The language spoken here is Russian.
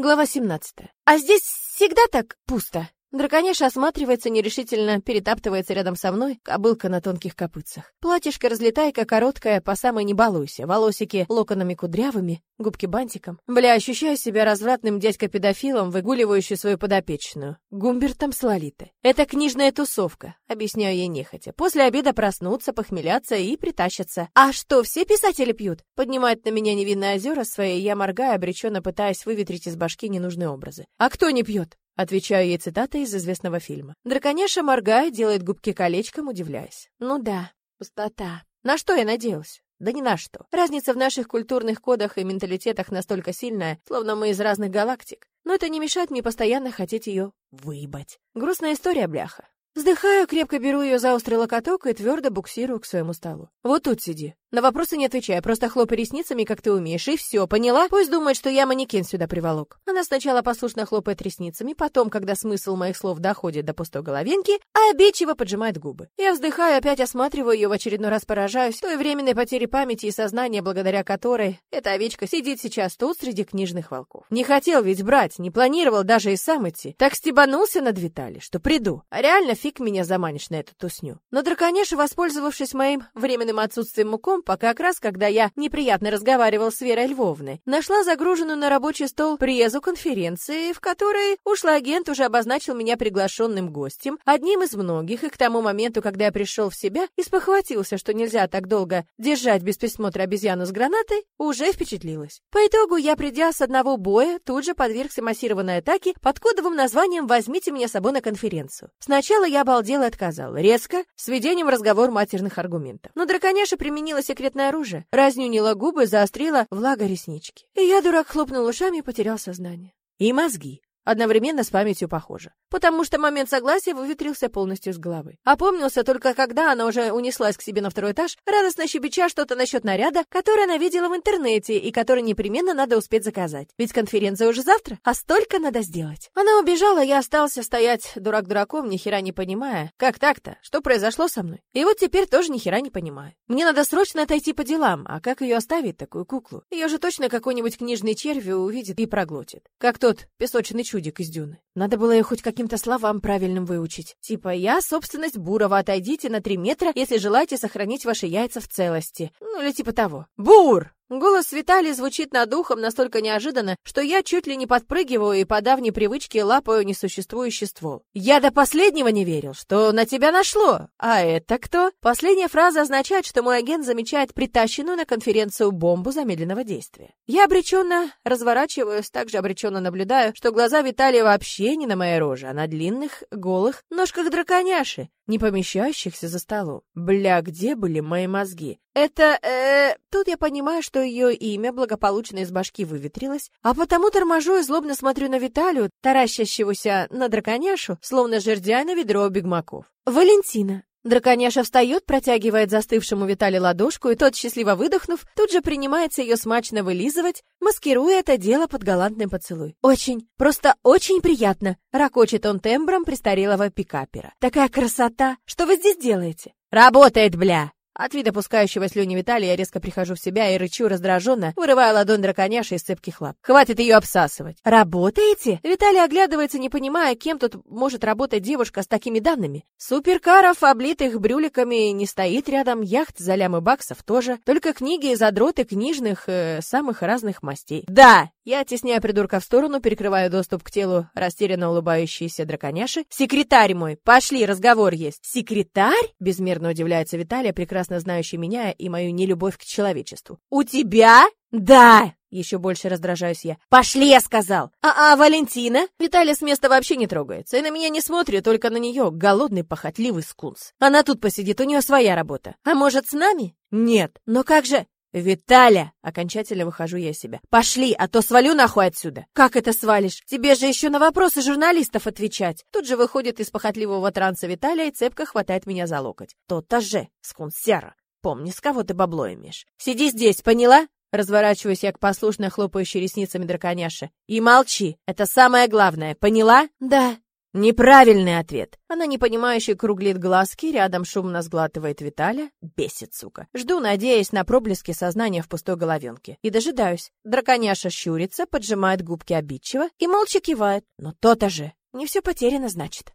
Глава 17. А здесь всегда так пусто. Драконяша осматривается нерешительно, перетаптывается рядом со мной, кобылка на тонких копытцах. Платьишко разлетайка короткая, по самой не балуйся, волосики локонами кудрявыми, губки бантиком. Бля, ощущаю себя развратным дядька-педофилом, выгуливающий свою подопечную. Гумбертом с Лолитой. Это книжная тусовка, объясняю ей нехотя. После обеда проснуться, похмеляться и притащатся. А что, все писатели пьют? Поднимает на меня невинные озера свои, я моргаю, обреченно пытаясь выветрить из башки ненужные образы. А кто не пьет? Отвечаю ей цитатой из известного фильма. Драконяша моргает, делает губки колечком, удивляясь. Ну да, пустота. На что я надеялась? Да ни на что. Разница в наших культурных кодах и менталитетах настолько сильная, словно мы из разных галактик. Но это не мешает мне постоянно хотеть ее выебать. Грустная история, бляха. Вздыхаю, крепко беру ее за острый локоток и твердо буксирую к своему столу. Вот тут сиди. На вопросы не отвечай, просто хлопай ресницами, как ты умеешь, и все, поняла? Пусть думает, что я манекен сюда приволок. Она сначала послушно хлопает ресницами, потом, когда смысл моих слов доходит до пустой головенки, обидчиво поджимает губы. Я вздыхаю, опять осматриваю ее, в очередной раз поражаюсь той временной потере памяти и сознания, благодаря которой эта овечка сидит сейчас тут среди книжных волков. Не хотел ведь брать, не планировал даже и сам идти. Так стебанулся над Витали, что приду. А реально фиг меня заманишь на эту тусню. Но драконяша, воспользовавшись моим временным отсутствием муком, Помпа, как раз когда я неприятно разговаривал с Верой Львовной, нашла загруженную на рабочий стол презу конференции, в которой ушлый агент уже обозначил меня приглашенным гостем, одним из многих, и к тому моменту, когда я пришел в себя и спохватился, что нельзя так долго держать без присмотра обезьяну с гранатой, уже впечатлилась. По итогу я, придя с одного боя, тут же подвергся массированной атаке под кодовым названием «Возьмите меня с собой на конференцию». Сначала я обалдел и отказал, резко, с введением разговор матерных аргументов. Но драконяша применила секретное оружие, разнюнила губы, заострила влага реснички. И я, дурак, хлопнул ушами и потерял сознание. И мозги. Одновременно с памятью похоже. Потому что момент согласия выветрился полностью с головы. Опомнился только когда она уже унеслась к себе на второй этаж, радостно щебеча что-то насчет наряда, который она видела в интернете и который непременно надо успеть заказать. Ведь конференция уже завтра, а столько надо сделать. Она убежала, я остался стоять дурак дураком, ни хера не понимая. Как так-то? Что произошло со мной? И вот теперь тоже ни хера не понимаю. Мне надо срочно отойти по делам, а как ее оставить, такую куклу? Ее же точно какой-нибудь книжный червь увидит и проглотит. Как тот песочный чудо чудик из дюны. Надо было ее хоть каким-то словам правильным выучить. Типа «Я — собственность Бурова, отойдите на три метра, если желаете сохранить ваши яйца в целости». Ну или типа того. «Бур!» Голос Виталия звучит над ухом настолько неожиданно, что я чуть ли не подпрыгиваю и по давней привычке лапаю несуществующий ствол. Я до последнего не верил, что на тебя нашло. А это кто? Последняя фраза означает, что мой агент замечает притащенную на конференцию бомбу замедленного действия. Я обреченно разворачиваюсь, также обреченно наблюдаю, что глаза Виталия вообще не на моей роже, а на длинных, голых ножках драконяши, не помещающихся за столом. Бля, где были мои мозги? Это, э, Тут я понимаю, что ее имя благополучно из башки выветрилось, а потому торможу и злобно смотрю на Виталию, таращащегося на драконяшу, словно жердяй на ведро бигмаков. «Валентина!» Драконяша встает, протягивает застывшему Виталию ладошку, и тот, счастливо выдохнув, тут же принимается ее смачно вылизывать, маскируя это дело под галантный поцелуй. «Очень, просто очень приятно!» — ракочет он тембром престарелого пикапера. «Такая красота! Что вы здесь делаете?» «Работает, бля!» От вида пускающего слюни Виталия я резко прихожу в себя и рычу раздраженно, вырывая ладонь драконяши из цепких лап. Хватит ее обсасывать. Работаете? Виталий оглядывается, не понимая, кем тут может работать девушка с такими данными. Суперкаров, облитых брюликами, не стоит рядом, яхт за лямы баксов тоже. Только книги и задроты книжных э, самых разных мастей. Да, я, оттесняя придурка в сторону, перекрываю доступ к телу растерянно улыбающейся драконяши. «Секретарь мой! Пошли, разговор есть!» «Секретарь?» — безмерно удивляется Виталия, прекрасно знающий меня и мою нелюбовь к человечеству. «У тебя?» «Да!» Еще больше раздражаюсь я. «Пошли!» — я сказал. «А, а Валентина?» Виталия с места вообще не трогается. И на меня не смотрит, только на нее. Голодный, похотливый скунс. Она тут посидит, у нее своя работа. А может, с нами? Нет. Но как же... «Виталя!» — окончательно выхожу я из себя. «Пошли, а то свалю нахуй отсюда!» «Как это свалишь? Тебе же еще на вопросы журналистов отвечать!» Тут же выходит из похотливого транса Виталия и цепко хватает меня за локоть. «То-то же, скунсера! Помни, с кого ты бабло имеешь. Сиди здесь, поняла?» Разворачиваюсь я к послушно хлопающей ресницами драконяше. «И молчи! Это самое главное, поняла?» «Да», Неправильный ответ. Она непонимающе круглит глазки, рядом шумно сглатывает Виталя. Бесит, сука. Жду, надеясь на проблески сознания в пустой головенке. И дожидаюсь. Драконяша щурится, поджимает губки обидчиво и молча кивает. Но то-то же. Не все потеряно, значит.